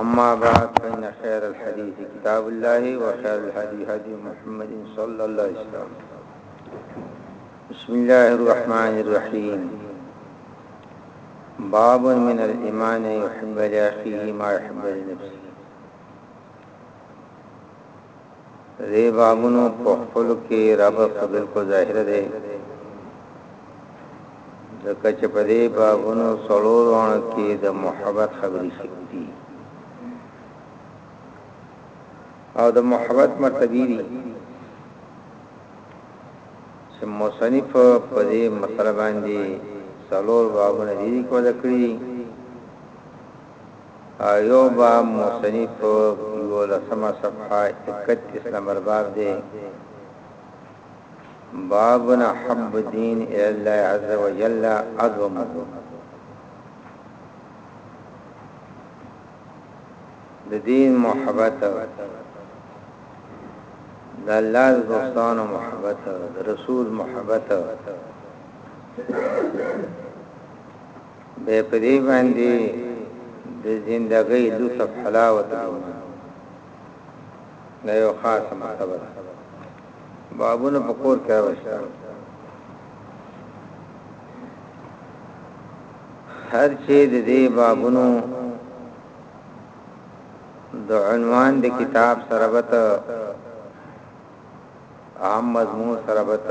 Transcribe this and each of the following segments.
أما بعد فإن خير الحديث كتاب الله وخير الحديث هدي محمد صلى الله عليه وسلم بسم الله الرحمن الرحيم باب من الإيمان يحب لأخيه ما يحب لنفسه دې بابونو په خپلو کې ربط خو بالکل ظاهر دی ځکه چې په دې بابونو څلورو اړو کې د محبت خبرې شوي دي او د محبت مرتبه دي چې مصنف په دې مسله باندې څلور بابونه دي کوم ذکر دي يو باب مصنف په يولسمه صفحه اکتیس نمبر باب دی باب حب الدين الى الله عز وجل اعظمه د دین محبت د الله دوستانو محبت د رسول محبت به په دې باندې د زندګۍ لوڅه کلا وتلو نه یو خاص مرتبه ده بابونه په کور کې راوښته هر چې د دې بابونو د عنوان د کتاب سره وته اهم مضمون سره ربط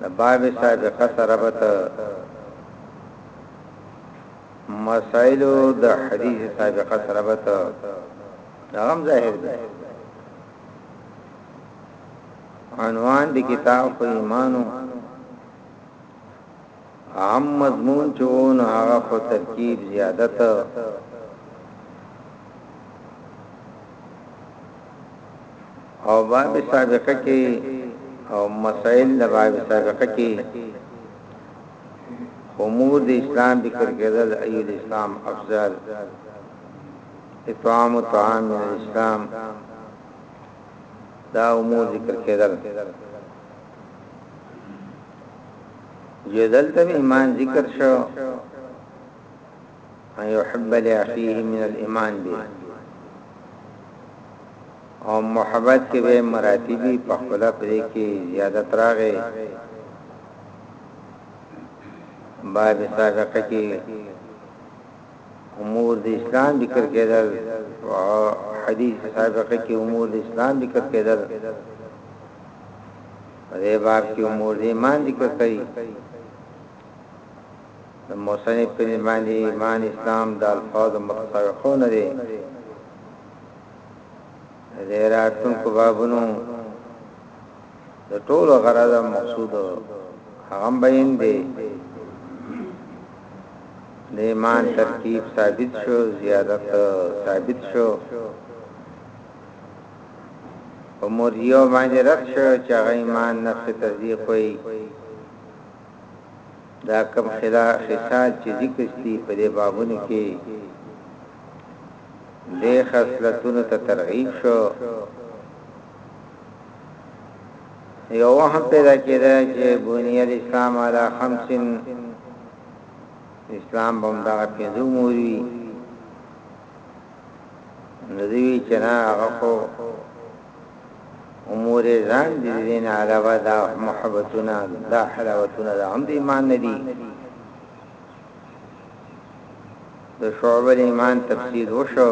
د باب سابقه سره ربط مسائل د حدیث سابقه سره ربط دا هم ظاهر دی عنوان د کتاب ایمانو عام مضمون چې وو نو هغه خو ترکیب زیادت او باب سابقه کې او مسائل د باب سابقه کې امور د اسلام ذکر کېدل ایو د اسلام افضل اطعام طعام الاسلام دا امور ذکر کېدل یو دلته هم ایمان ذکر شو ان يحب لاخيه من الايمان به او محبت کې به مراتبي په خپل پرې کې زیادت راغې باب سابقه کې امور د اسلام ذکر کېدل او حدیث سابقه کې امور د اسلام ذکر کېدل په دې باب کې امور دې مان ذکر کړي د موسنی په باندې ایمان اسلام د الفاظ متفقون دي زیراتن کو بابونو د ټولو غرض مقصود هغه بیان دي د ایمان ترکیب ثابت شو زیادت ثابت شو په مرجیه باندې رد شوی او چې هغه ایمان نفس تصدیق وایي دا کوم خصال چې ذکر شوي په دې بابونو کې دې خصلتونو ته ترغیب شو یو وهم پیدا کېده چې بنیاد اسلام علی خمسن اسلام بم دا پنځو موري نو دی وی چې نه هغه خو امور ځان دي دین علاوه دا محبتونه دا حلاوتونه دا هم د ایمان نه دي د شعب ایمان تفسیر وشو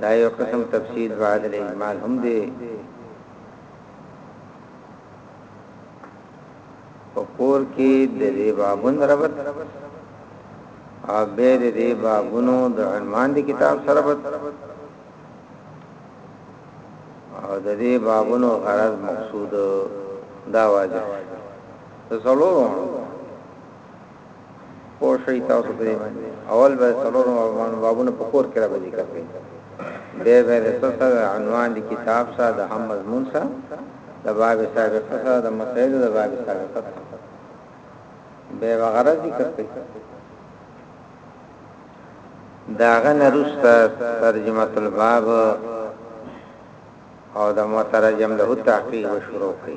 دا یو قسم تفسیر بعد الاجمال هم دی په کور کې د دې بابونو ربط او به د دې بابونو د عنوان د کتاب سره ربط او د دې بابونو غرض مقصود دا واجب ته څلورو پوه شئ تاسو په دې باندې اول به څلور مهمانو بابونه په کور کې را به ذکر کړئ بیا به د څه سره عنوان د کتاب سره د هم مضمون سره د باب سابقه سره د مسائلو د باب سابقه سره به وغره ذکر کړئ داغه نرسته ترجمه الباب او د مترجم له تحقیق شروع کړئ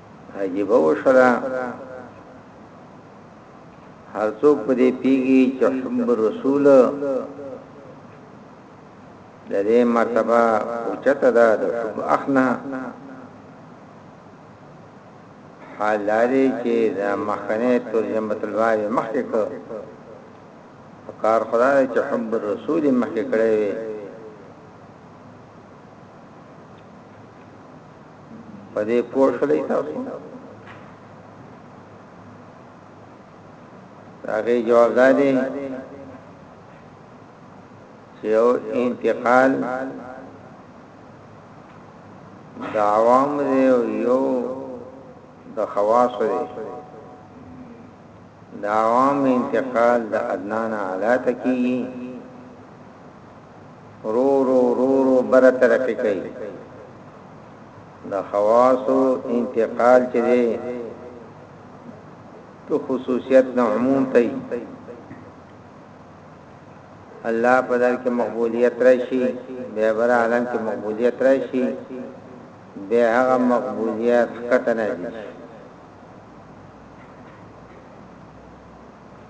عجیب وشلا هر څوک په دې پیږي چې حب رسول د دې مرتبه اوچته ده د حب اخنا حال لري چې د مخنه ترجمه الوالي مخکې کو کار خدای چې حب رسول مخکې کړی وي په دې پوه شولې تاسو هغه جواب ده دي چې او انتقال د عوام دی او یو د خواص دی د عوام انتقال د ادنان اعلی تکي رو رو رو رو بره ترقی کوي د خواصو انتقال چې دی تو خصوصیت نه عموم ته الله په دار کې مقبولیت راشي به بر عالم کې مقبولیت راشي به هغه مقبولیت کته نه دي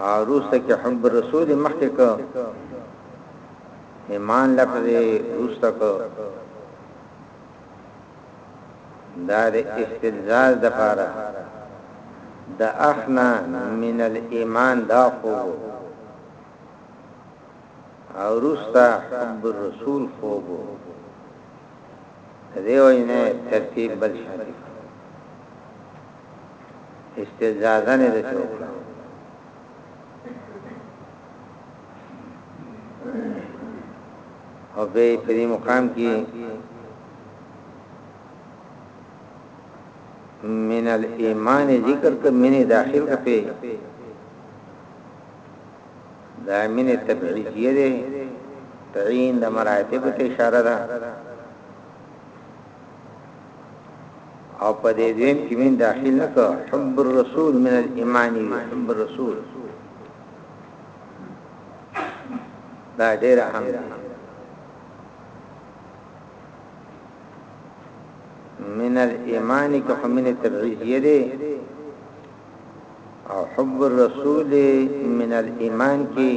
عروسته کې حب رسول مخکې ک ایمان لفظ روسته ک دا د استلزاز د پاره د اخنا من الايمان دا خو او روستا حب الرسول خوبو دیو نه ترتیب بل شاته استعزازا نه ده چې وکړه او به په دې مقام کې من الايمان ذکر ک من داخل ک په دا من تبعیدیه ده تعین د مراتب ته اشاره ده او په دې دویم کې من داخل نه که حب الرسول من الايمان وي حب الرسول دا ډېر اهم دی من الايمان که من تبعیه دی او حب الرسول من الايمان کې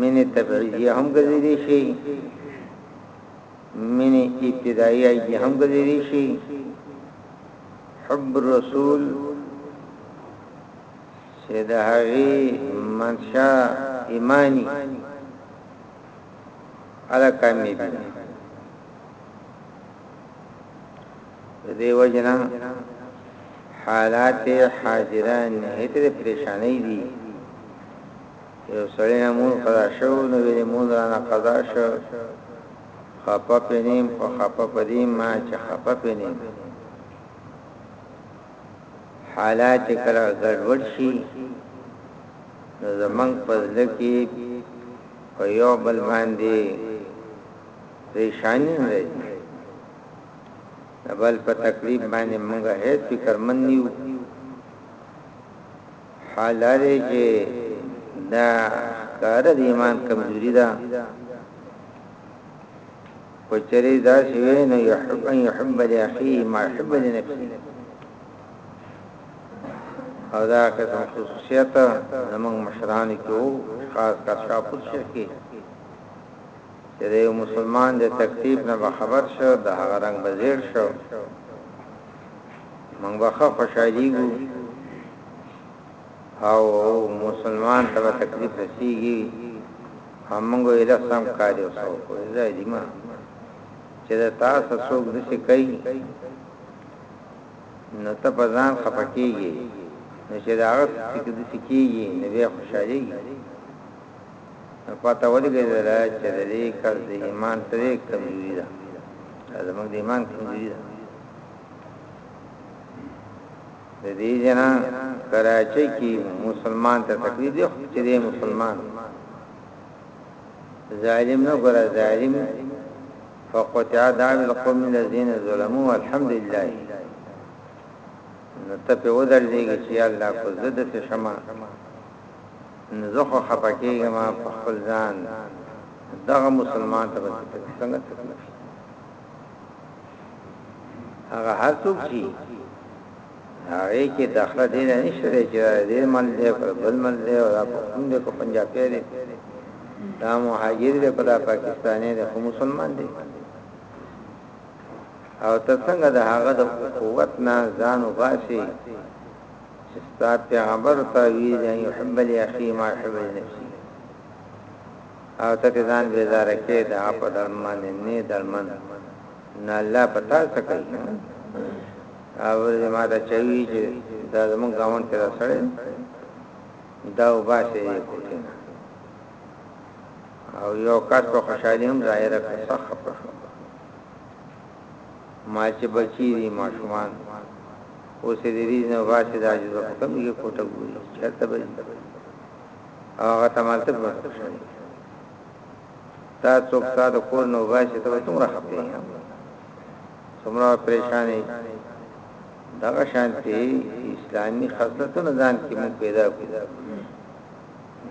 مینه طبیعیه هم ګرځیدي شي مینه ابتداییه یې هم ګرځیدي شي حب الرسول چې د هغه منشا ایمانی علا کامل دي دې وجنا حالات حاضران هتر پریشانې دي یو سړی نه مونځ قضا شوو نو ویلی مونځ رانه قضا شو خپه پی نه یم خو خپه په دی ما چه خپه پی نه یم حالات کله ګډوډ شي نو زمنګ په ځل کې په یو بل باندې پریشانی راځي بل په تکلیف باندې موږ هیڅ فکر من نیو حال دا دی چې دا کار د ایمان کمزوري ده کچری دا شوی نو یحب ان یحب لاخی ما یحب لنفسی او دا قسم خصوصیت زمون مشران کې خاص کا شاپور شیخ کې چې یو مسلمان د تکلیف نه خبر شو د هغه رنگ بزیر شو موږ به ښه خوشحالیږو او مسلمان ته به تکلیف رسیږي هم موږ یې له سم کار یو څو خو ځای دی ما چې دا تاسو څوک د څه کوي نو ته په ځان خپکیږي نو چې دا هغه څه کې د څه کیږي نو به خوشحالیږي نو پته ولګی دا چې د دې کس د ایمان ترې کمزوري ده زموږ د ایمان کمزوري ده د دې جنا کراچۍ کې مسلمان ته تقریر دی چې دی مسلمان ظالم نه ګره ظالم فقطع دعوی القوم الذين ظلموا والحمد لله نو ته په ودر دیږي چې الله کو زده ته شمع نو زه خو خپکیږم په خپل ځان دغه مسلمان ته څنګه تکلیف هغه هر څوک چې هغه کې داخله دې نه نشته چې دې مل دې پر بل مل دې او په کوم دې کو پنجاب کې دې دا مهاجر دې کدا پاکستاني دې خو مسلمان دې او تر څنګه د هغه د قوت نه ځان وباسي چې ستاسو پیغمبر ته وی دې يحب لي اخي ما يحب لي نفسي او ته پرې ځان بېزاره کړې، د هغه په درد باندې نې دردمن، نو الله په تا څه کوي؟ هغه ورځې ما ته چا وویل چې دا زموږ ګاونډ کې دا سړی دی، دا وباسې یې دې کوټې نه. او یو کس په خوشحالي هم ظاهره کړه، سخت خپه شوم. ما چې بچي دي، ماشومان، اوس یې د ریځ نه وباسې، دا عاجزه په کومه کوټه ګوري، چېرته به ځي؟ او هغه تمالتب به خوشحالي تا څوک تا د کور نو باسي ته څومره خپې څومره پریشانې دغه شانتي اسلامي خصلتونه ځان کې مو پیدا کړو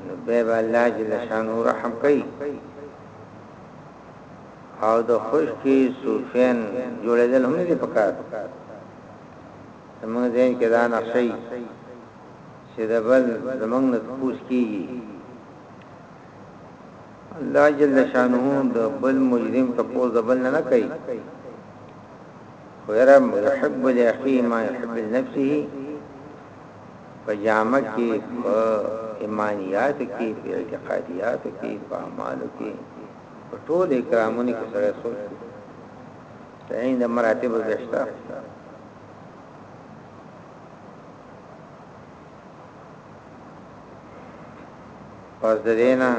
نو به الله جل شانو رحم کوي او د خوش کې سوفین جوړېدل هم نه دي پکار زمونږ ځین کې دا نقشې چې د بل زمونږ نه تپوس کیږي الله جل شانه د بل مجرم تپوس د بل نه کوي ويرم يحب لاخي ما يحب لنفسه فجامه کې په ایمانیات کې په اعتقادیات کې په اعمال کې په ټول اکرامونه کې سره سوچ تعین د مراتب بهشته پس د دې نه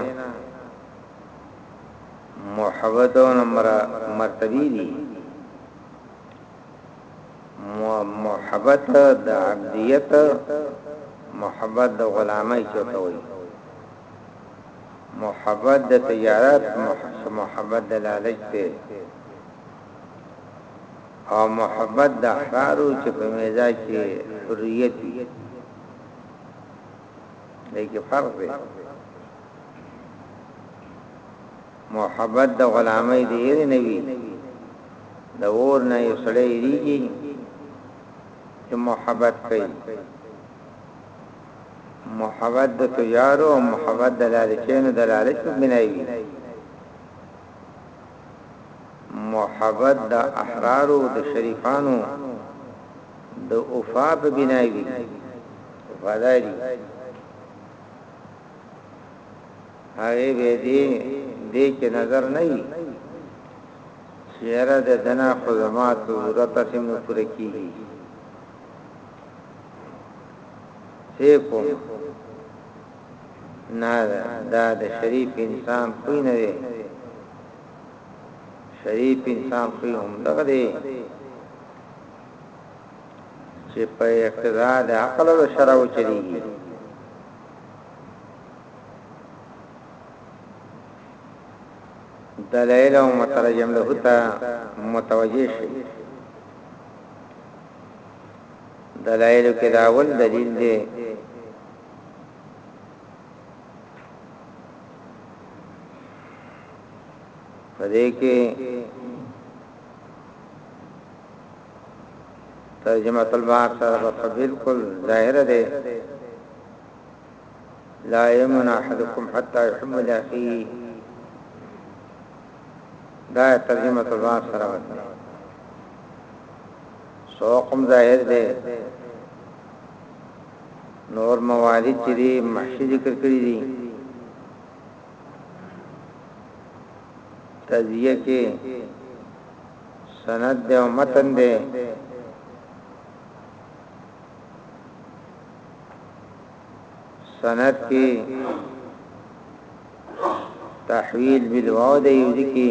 محبت او نمبر مرتبه دي محبت د عبدیت محبت د غلامۍ چوته وي محبت د تجارت محبت د لالچ ته او محبت د احرارو چې په ميزا کې حريت وي دې کې فرق دی محبت د غلامۍ دی نه وي د اور نه یو سړی ریږي چې محبت کوي محبت د تجارو او محبت د لالچینو د لالچو بنایي محبت د احرارو د شریفانو د وفا په بنای وي وفاداری هغه به دې دې کې نظر نه وي چیرې د دنا خدمات ضرورت سم نه پوره کیږي سیکو نه دا د شریف انسان خوی نه دی شریف انسان خوی هم دغه دی چې په اقتضا د عقل او شرع چلیږي دلائل او مترجم له ته متوجه شي دلائل کې دا ول دلیل دی په دې کې ترجمه الباب سره په بالکل ظاهر ده لا يمن احدكم حتى يحب لاخيه دا ترجمه الباب سره ده سوقم ظاهر ده نور موارد چې دی محشي ذکر کړی دی تزیه کې سند دی او متن دی سند کې تحویل بالواو دی یو ذکی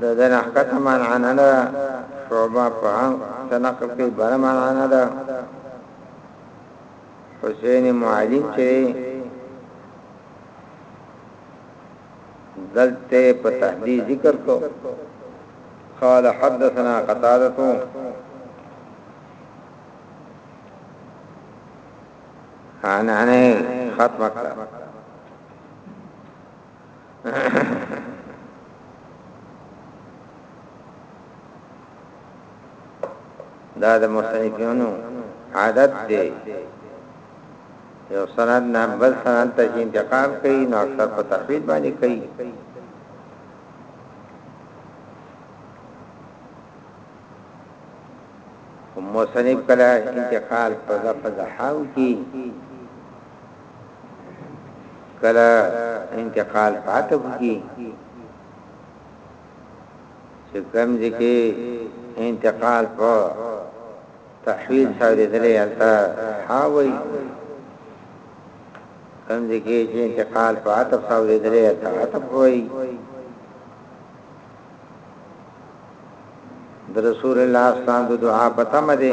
د دنا کته معنی نه شوبه په ان تنقل کې بر معنی نه ده حسین معلم چې دلته په تحدید ذکر کو قال حدثنا قتاده انا نه ختمه دا د مصنفینو عادت دی یو سند نه بل سند ته انتقال کوي نو اکثر په تحویل باندې کوي مصنف کله انتقال په ځفه ځحاو کی کله انتقال پاتې کیږي چې کوم ځکه انتقال په تحویل سره درې التا حاوی کوم ځکه چې انتقال په عطف سره درې التا عطف وای د رسول الله صلی الله علیه وسلم دعا پتم ده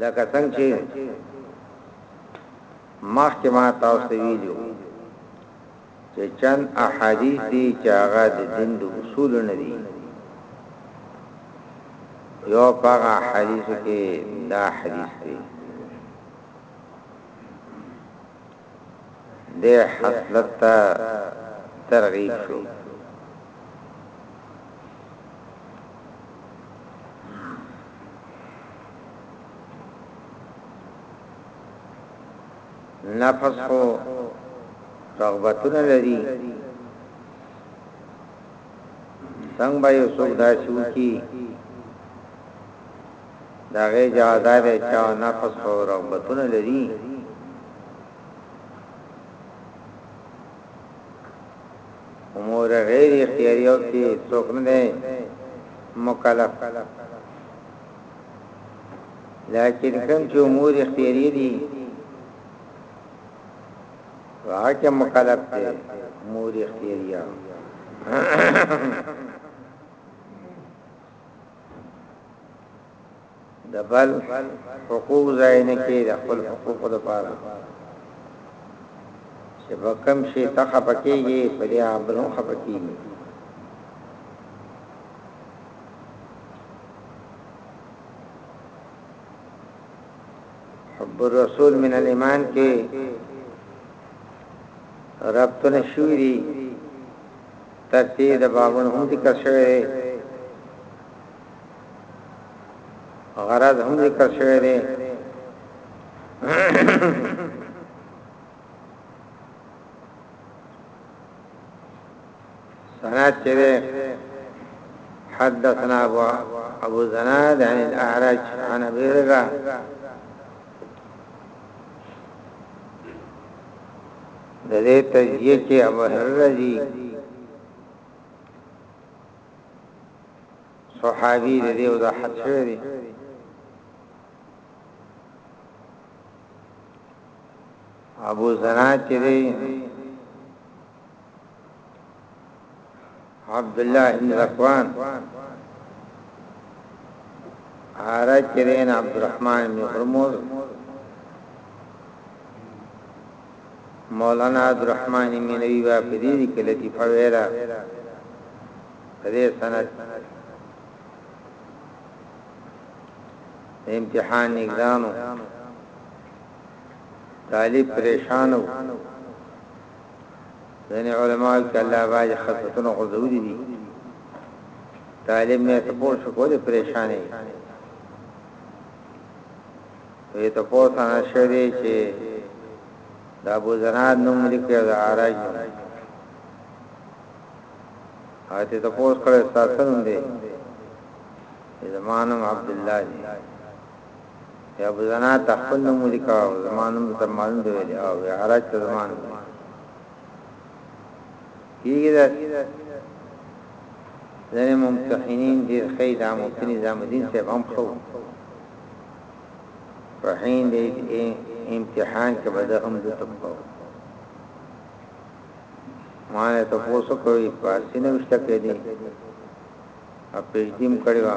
لکه څنګه چې مخکې ما تاسو ته ویلو چې چند احادیث دي چې هغه د دین د اصول نه دي یو هغه حدیث کې دا حدیث دی دې حسلت ته ترغیب شو نفس خو رغبتونه لري څنګه به یو څوک داسې وکړي د هغې جواب دا دی چې هغه نفس او رغبتونه لري، امور غیر اختیاریو کې څوک نه دی مکلف لیکن کوم چې امور اختیاري دي واکه مکلف دی امور اختیاریه د بل حقوق ځای نه کې د خپل حقوق د پاره چې په کم شي تخه پکېږي په دې عبرو خپکېږي حب الرسول من الايمان کې ربط نشوري ترتیب د بابونو هم ذکر شوی دی غرض هم ذکر شوی دی سنات چې حدثنا ابو ابو زناد عن الاعرج عن ابي هريره د دې تجزیه چې ابوهرره راځي صحابي د دې وضاحت شوی دی ابو زنا چې دی عبد الله بن ذکوان عارج رین عبد الرحمن بن هرمز مولانا عبد الرحمن مینوی با پدیدی که لطیفه ویلا پدی سند امتحان نگدانو طالب پریشانو ځینې علماء چې الله باندې خصلتونه غوځولي دي طالب مې ته پوه شو ولې پریشان یې وی ته پوه سره شری چې د ابو زناد نوم لیکي او د عراج نوم هاته ته پوه کړې ساتنوم دی زمانم عبد الله دی یا ابو زنا ته خپل نوم ولیکه او زما نوم د معلوم دی ویل او یا عرج ته زما نوم کیږي دا ځنه ممتحنین ډیر خی دا مفتی نظام الدین صاحب هم خو رحین دې امتحان کې به زه هم د تکو ما نه ته پوسو کوي پاسینه وشته کې دي اپیجدیم کړي وا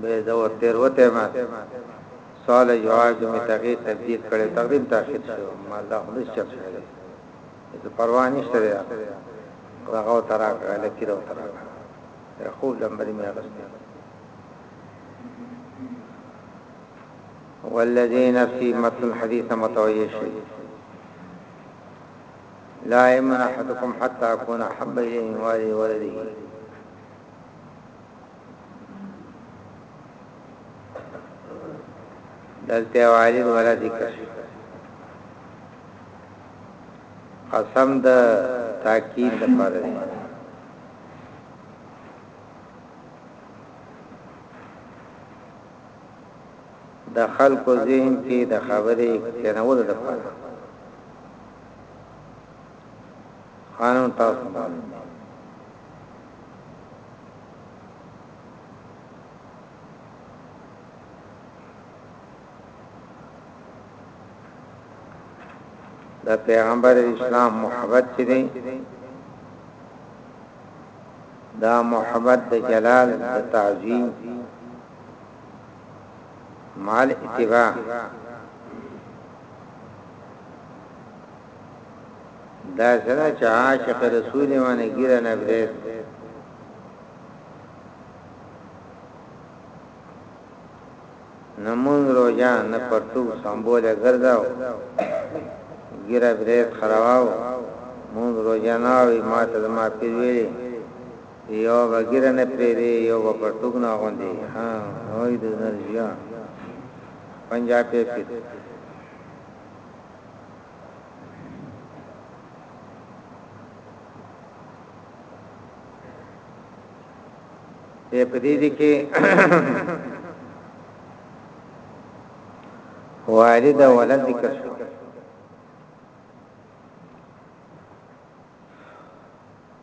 به د ور تیر وته ما سوال جواب د متغی تبديل کړي تقدیم تاخير شو مال دا خو نشته شوی زه پروا نشته دی هغه ترا کړل کړه ترا خو لمبري مې غوښته والذي نفسي مثل الحديث متوجه شي لا يمن احدكم حتى اكون حب اليه والي ولده دلته والد ولا ذکر شو قسم د تاکید لپاره دی د خلکو ذهن کې د خبرې کینول لپاره خانم تاسو معلوم دي د پیغمبر اسلام محبت چې دی دا محبت د جلال د تعظیم مال اتباع داسې نه چې عاشق رسول یې وانه ږیره نه برېت نه مونږ روژه نه پرتوب سمبول یې ګرځاو ږیره برېت خرواو مونږ روژه نه وي ما ته زما پیر ویلي یو به ږیره نه پرېږدي یو به پرتوب نه غوندي ها وای د نرجیا پنجابي پیر ته په دې دي کې والد او ولد ذکر شو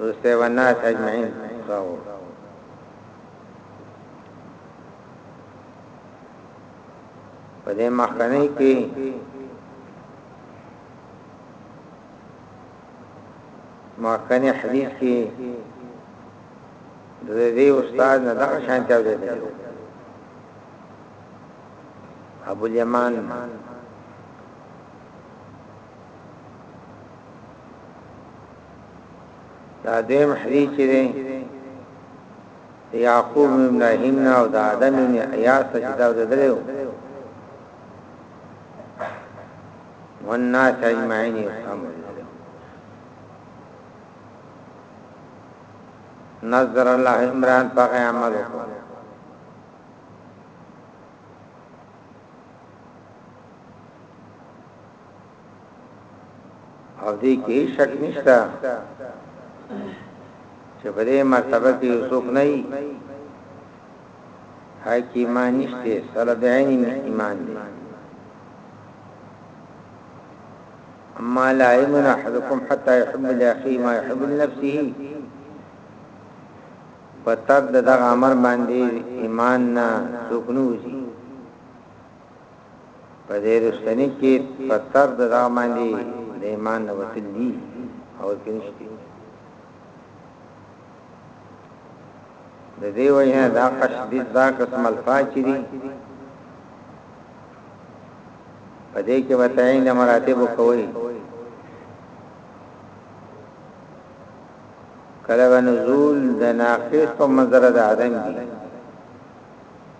روسته والناس اجمعین راو په دې مخکنه کې مخکنه حدیث کې د دې استاد نه دا شان چا دی ابو اليمان دا دیم حدیث چې دی یعقوب ابن ابراهیم نه او دا آدم ابن ایاس چې دا ودرېو والناس اجمعین یفهم نظر الله عمران پاک عمل وکړ او دې کې شک نشته چې په دې مرتبه کې څوک نه وي هاي کې ایمان نشته سره د عین ایمان دی اما لا يمن احدكم حتى يحب لاخي ما يحب لنفسه پتر دغه امر باندې ایمان نه څوک نه وځي په دې رښتني کې په سر د دغه باندې د ایمان نه وتل دي او کې نشته د دې وجه دا قش دې دا قسم الفاظ دي په دې کې وتاین د مراتب کوي کله نزول د ناقص او مزره د عدم دي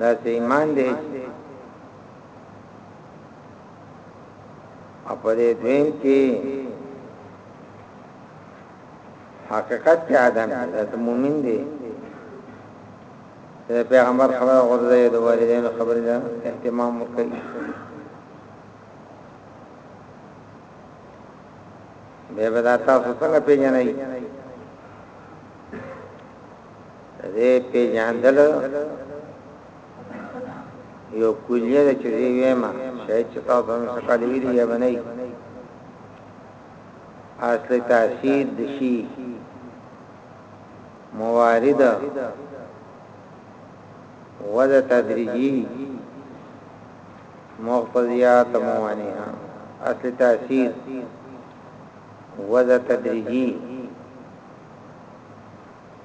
دا سه ایمان دی اپا دی دویم کی حقیقت کې آدم دا ته مؤمن دی دا پیغمبر خبره غرضه د والدینو خبره ده اهتمام وکړي به به دا تاسو څنګه پیژنئ دې پیژاندل یو کلیه د چوزي ویما شاید چې تاسو هم څه کړی ویلی یا بنئ اصل تاثیر د شی موارد ود تدریجی مقتضیات موانعها اصل تاثیر ود تدریجی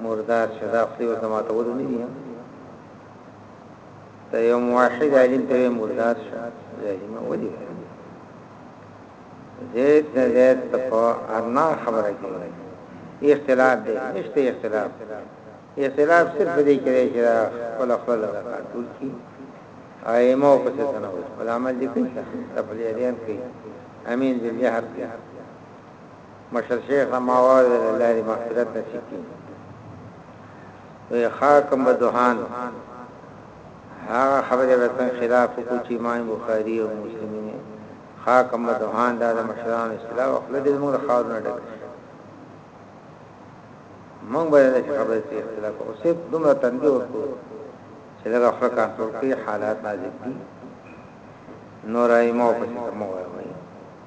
مردار شه دا خلی اوس د ماتولو نه دي ته یو موحد عالم ته مردار شه جاهلینه ولي زید نه زید ته په ارنا خبره کوي اختلاف دی نشته اختلاف اختلاف صرف دی کې چې خپل خپل لګا ټول کی ائمه او پس نه وي خپل عمل دي کوي تبلیغیان کوي امین ذل جهر کوي مشر شیخ له ما واورېده له الله دې مغفرت نصیب کړي وی خاکم بدوحان هغه خبره به څنګه خلاف کو چې امام بخاری او مسلمین خاکم بدوحان دا د مشران اصلاح او خپل دې موږ خاور نه ډک موږ به د خبرې ته اختلاف او صرف دومره تنبیه وکړو چې دا خپل کنټرول کې حالات نازل دي نور ایمو په څه مو وایي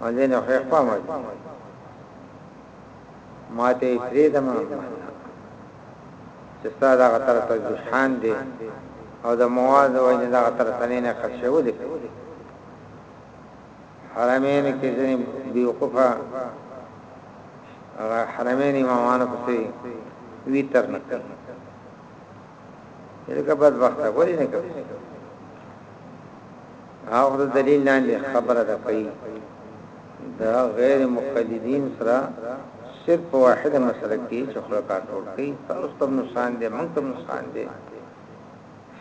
باندې نه خو خپل ما ماته فریدم چې ستاسو هغه طرف ته جوشان دي او د مواد وای نه هغه طرف ته نه خرچه ودی حرمین کې ځنی بیوقفه حرمین امامانو پسې وی تر نه دغه بدبخت غوړي نه کوي هغه دلیل لاندې خبره ده کوي دا غیر مقلدین سره صرف په واحده مسله کې چې خپل کار ټول کوي تاسو ته نقصان دي موږ ته نقصان دي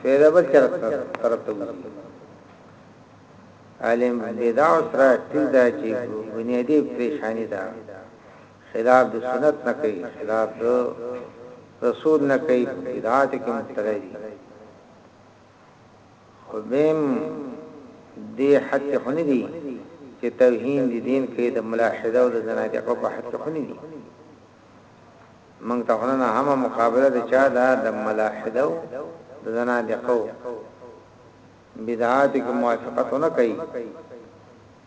فیدا بل چر طرف ته وځي عالم بدع سره ټیل دا چې بنیادی پریشانی ده خلاف د سنت نه کوي خلاف د رسول نه کوي په بدعات کې مبتلا دي خو بهم دې حد کې خوني دي چې توهین دي دین کې د ملاحده او د زنادقه په حد کې خوني دي موږ ته خلنه هم مقابله د چا دا د ملاحده او د زنادقه بدعات کې موافقت نه کوي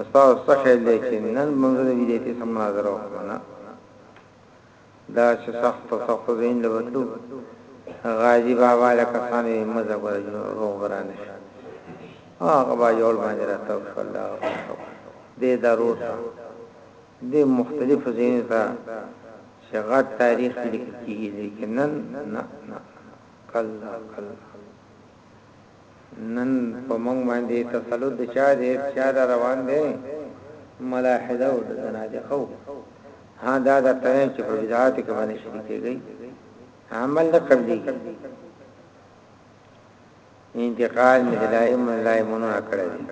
استاد څخه دې چې نن موږ د ویدیتي سم مناظره وکړو نه دا چې سخت سخت زین له وټلو غازی بابا له کسانو یې مزه غوړ روغ برانه شي هغه با یول باندې راته صلی الله دې دروس دې مختلف زین ته چې غټ تاریخ لیکل کیږي لیکن نن نه نه کلا کلا نن په موږ باندې تسلط د چا دی چا دا روان دی ملاحده او د زنادقه او ها دا د ترین چې په بدعات کې باندې شریکېږي عمل نه قبلي انتقال مې دلایم لایمونو کړی دی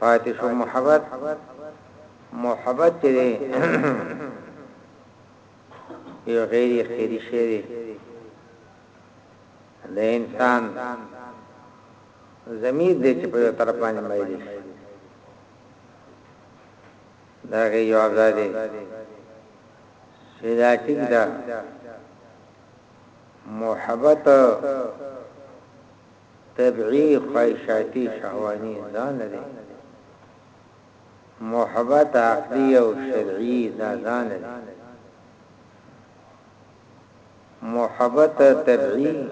پاتې شو محبت محبت دې يو غير يقيني شی دی د انسان ضمير دی چې په یو طرف باندې مایل شي دا غي یو ځای دی سیدا ټیک دا محبت طبعی خواهشاتی شهوانی ځان لري محبت عقلي او شرعي دا ځان نه دي. محبت طبعي،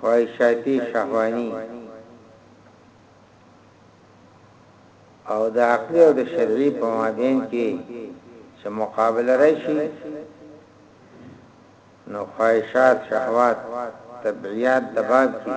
خواهشاتي، شهواني او د عقلي او د شرعي په مابين کې چې مقابله راشي نو خواهشات، شهوات، طبعيات د باب کې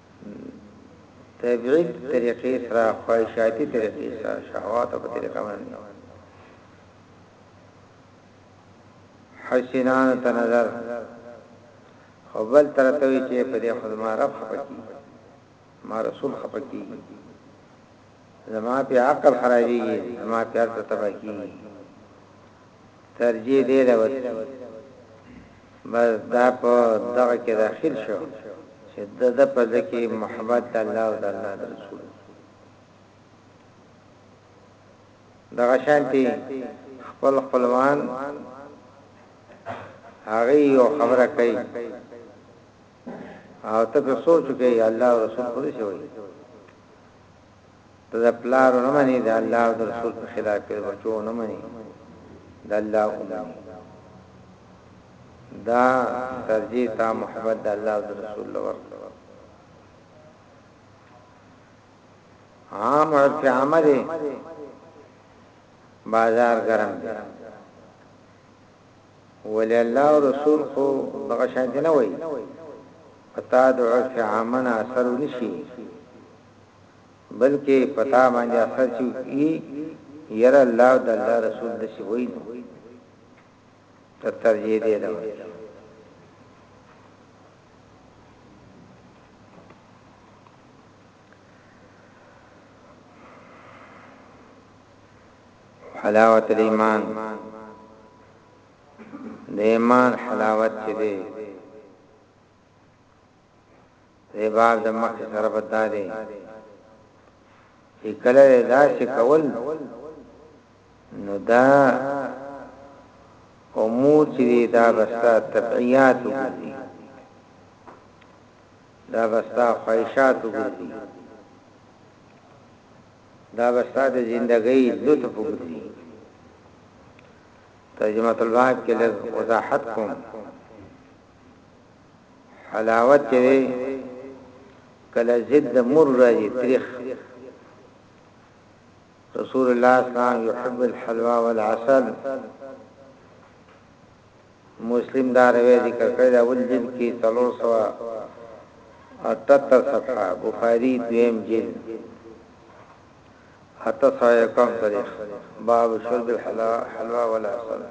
طبیعی طریقې سره خواهشاتي طریقې سره شهوات په طریقه باندې حسینان ته نظر خو بل تر ته وی چې په دې خدما رب خپکی ما رسول خپکی زما په عقل خرابېږي زما په ارته تباکی ترجیح دې ده وسي بس دا په دغه کې داخل شو چې د د په ځکه محبت د الله او د الله د رسول دغه شانتي خپل خپلوان هغه یو خبره کوي او ته په سوچ کې الله او رسول خو دې شوی ته د پلار نه مني د الله او رسول په خلاف د بچو نه مني د الله او مني دا ترجی تا محبت د الله او رسول لور عام عرف عامه دي بازار ګرم دي ول الله او رسول خو دغه شان نه وای پتا د عرف عامه اثر نشي بلکه په تا باندې اثر چې وکړي يره الله او د الله رسول داسې وایي نو ته ترجیح دې له ورکړي حلاوت الایمان د ایمان حلاوت چې دی رباب د مخ سره په تا دی چې کله دا څه کول نو دا امور چې دا بستا تبعیات وګړي دا بستا خواهشات وګړي دا بستا د ژوندۍ لطف وګړي ترجمه الباب کې له وضاحت کوم حلاوت چې دی کله ضد د مر راځي تریخ رسول الله صلی الله علیه وسلم يحب الحلوا والعسل مسلم دا روایت ذکر کړی دا ول جلد کې 378 صفحه بخاری دویم جلد حتی سایه کم تاریخ باب شرب الحلوا والعسل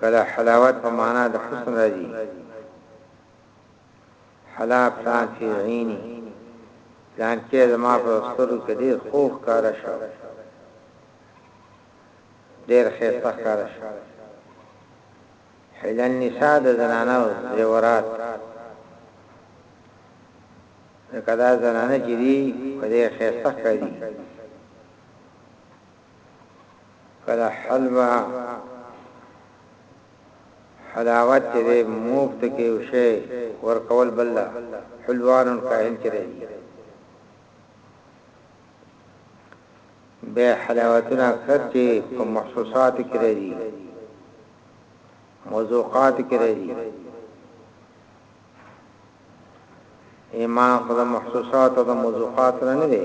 کله حلاوت په معنا د حسن راځي حلا پلان فی عینی پلان کې زما په سترو کې ډیر خوخ کار شو ډیر خیسته کار شو حل النساء د زنانه او زیورات کدا زنانه چې دی په دې خیسته کوي کله حلوا حلاوت چې دی مفت کې یو شی ورکول بل ده حلوان الکاهن چې دی به حلاوتونه اکثر چې په محسوسات کې راځي موضوعات کې راځي ایمان خو د محسوسات او د موضوعات نه دی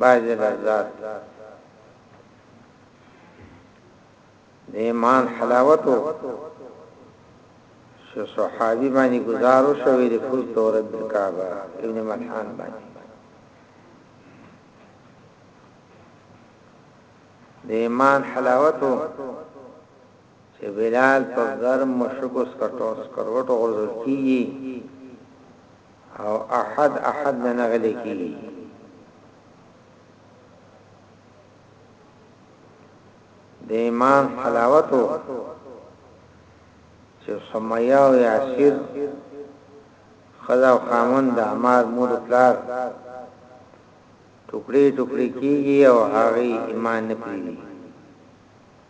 باج لذات د ایمان حلاوت شو صحابي باندې گزارو شوې د فوز تورب بالکعبه ابن ملحان باندې د ایمان حلاوت چې بلال په ګرمو شګو سکروټو غورځول کېږي او احد احد نه نغلې کېږي. د ایمان حلاوت و چې سمیه او یاسر ښځه او خاوند د عمار مور پلار ټوکړې ټوکړې کېږي او هغوی ایمان نه پرېږدي.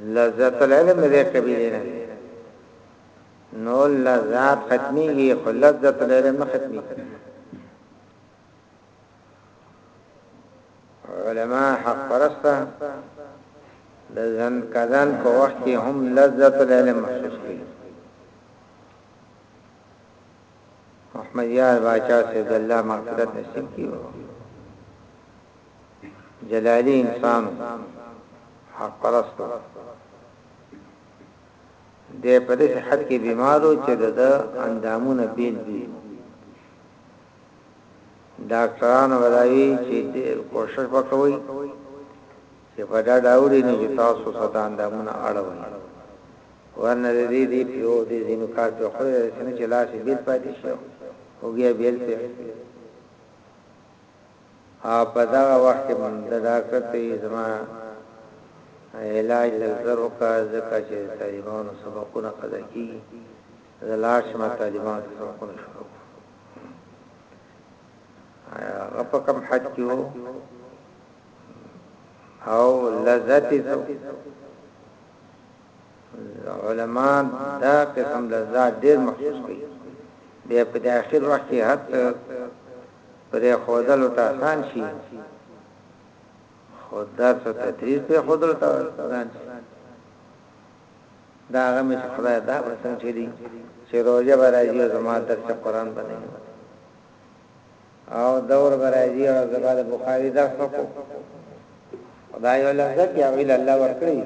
لذت العلم دې قبيله نه دي نو لذات ختميږي خو لذت العلم نه ختميږي علما حق پرسته د ځن کزن په وخت هم لذت العلم محسوس کړي محمدیار باچا صاحب د الله مغفرت نصیب کړي جلالی انسان حق پرست د په دې حد کې بیمارو چې د اندامونه بیل دي ډاکټرانو ولایي چې ډېر کوشش وکوي چې په ډاډه اوړي نه چې تاسو ته دا اندامونه اړوي ورنه د دې دې پیو دې ځینو کار په خو دې سن چې لاس یې بیل پاتې شو او بیا بیل ته ا په دا وخت کې من د ډاکټر ته زما علاج د زرو کا زکه چې طالبانو سبقونه قضا کی د لاش ما طالبانو سبقونه شروع آیا غپکم حد کیو او لذت ته علماء دا قسم لذت ډیر مخصوص کوي بیا په داخل وخت کې حق پر خودل او تاسان شي خود درس او تدریس په خودل تاسان شي دا هغه مې خدای دا ورسنګ چي دي چې روزه به راځي او زما درس قرآن باندې او دور به راځي او زه به د بخاري درس وکړم دا یو لذت یا ویل الله ورکړي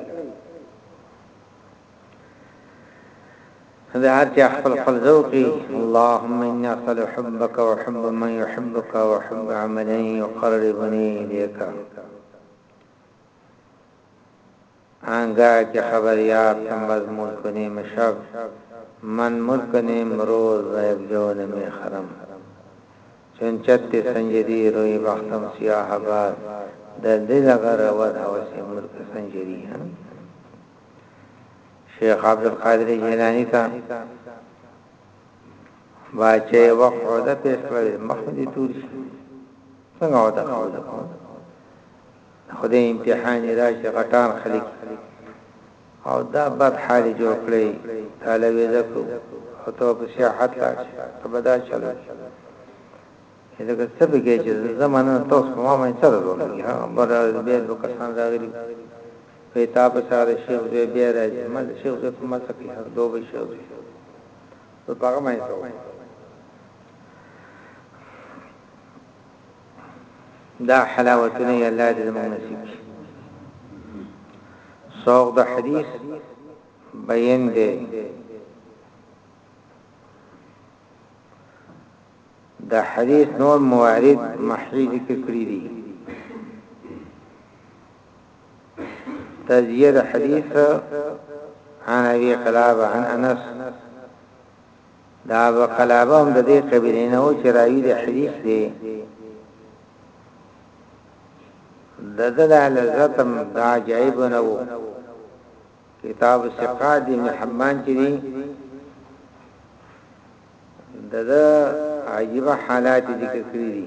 دا هر چا خپل خپل ذوقي اللهم اني اصل حبك وحب من يحبك وحب عملي يقربني اليك آنګه چه خبریار سمبز مول کنیم شب من مول کنیم روز غیب جو نمی خرم چون چت سنجری روی بختم سیاه باد در دل اگر رود هوس ملک سنجری هم شیخ عبدالقادر جیلانی تا باچه وقت عوده پیش کرده مخدی تور شی څنګه عوده قبول کړو خدای امتحان دا چې غټان خلک او دا بد حال جوړ کړی تعالی ویزه کو او ته په سیاحت لاړ ته بدا چلو دا که څه به کې چې زمانه تاسو په ما باندې سره وروړي ها بر بیا د کسان راغلي په تاب سره شیخ زوی بیا راځي مل شیخ زوی په ما سکه هر دوه به شیخ زوی په هغه باندې دا حلاوتونه یې الله دې زموږ نصیب کړي سوق د حدیث بیان دی د حدیث نور موارد محی ذکر کړی دي تزیه د حدیث عن ابي قلابه عن انس دا ابو قلابه هم ددې قبیلې نه و چې راوی د حدیث دی دده دا لذت هم دا عجائب نه و کتاب سقاد دی محمان چې دی دده عجیبه حالات ذکر کړی دي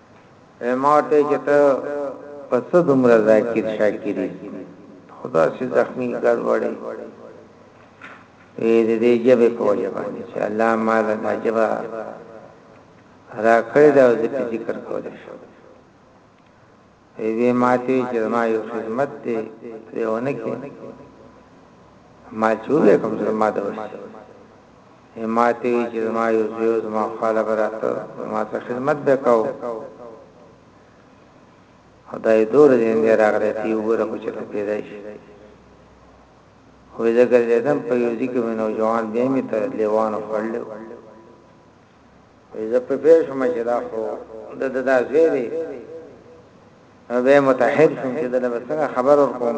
وې ما ورته وې چې ته په څه دومره ذاکر شاکري خو داسې زخمي ګډوډې وې د دې ژبې په وجه باندې چې الله ما له دا ژبه راکړې ده او زه په ذکر کولی شم وی ماته چې ما یو خدمت دی پرېونه کې ما چوبې کوم چې ما دوشي هی ماته وی چې زما یو زوی او زما خاله به راته زما سره خدمت به کاو خدای دور دې نه راغلی چې وګوره خو چې پیدا شي خو زه ګرځیدم په یو ځای کې نو جوان به می ته لیوان خړل وې زه په پیښ ما چې دا خو د ددا زوی دی به متحد شوم چې دلته څنګه خبر ورکوم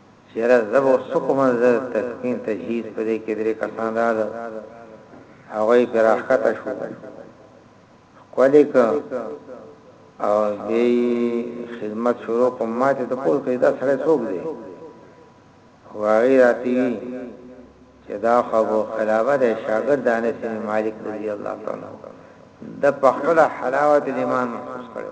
چیره زه به اوس څه کوم زه تسکین تجهیز په دې کې درې کسان راغلل هغوی پرې راښکته شو ښکل یې کړ او بیا یې خدمت شروع کړ ما ته تپوس کړی دا سړی څوک دی خو هغې راته وویل چې دا خو ابو قلابه دی شاګرد انس بن مالک رضی الله تعالی د په خپله حلاوت الایمان محسوس کړی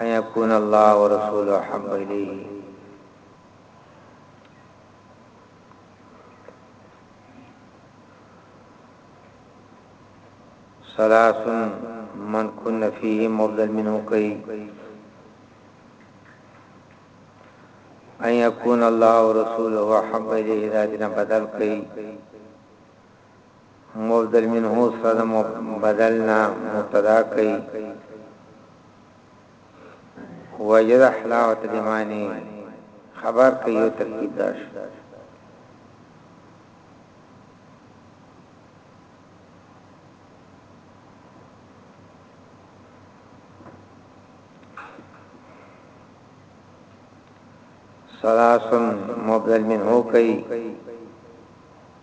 أن يكون الله ورسوله أحب إليه صلاة من كن فيه مبدل منه قي أن يكون الله ورسوله أحب إليه ذاتنا بدل قي مبدل منه سره د مبدل نه مبتدا کوي وجد حلاوت الایمانی خبر کوي یو ترکیب داش سلاسن مبدل منه کوي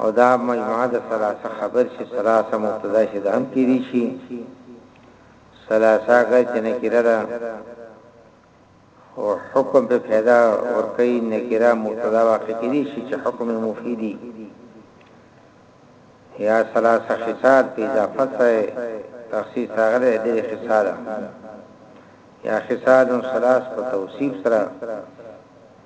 او دا مجموعه د ثلاثه خبر شي ثلاثه مبتدا شي د هم کېدی شي ثلاثه اگر چې نکره ده او حکم په پیدا ورکی نکره مبتدا واقع کېدی شي چې حکم مفیدی یا ثلاثه خصال په اضافه سره تخصیص راغلی د خصال یا خصال ثلاث په توصیف سره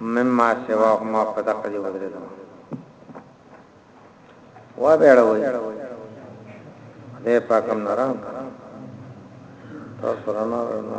مما سواهما په دقه دی ودرېدم وا بیړه وای دې پاکم نرام تاسو رانه رانه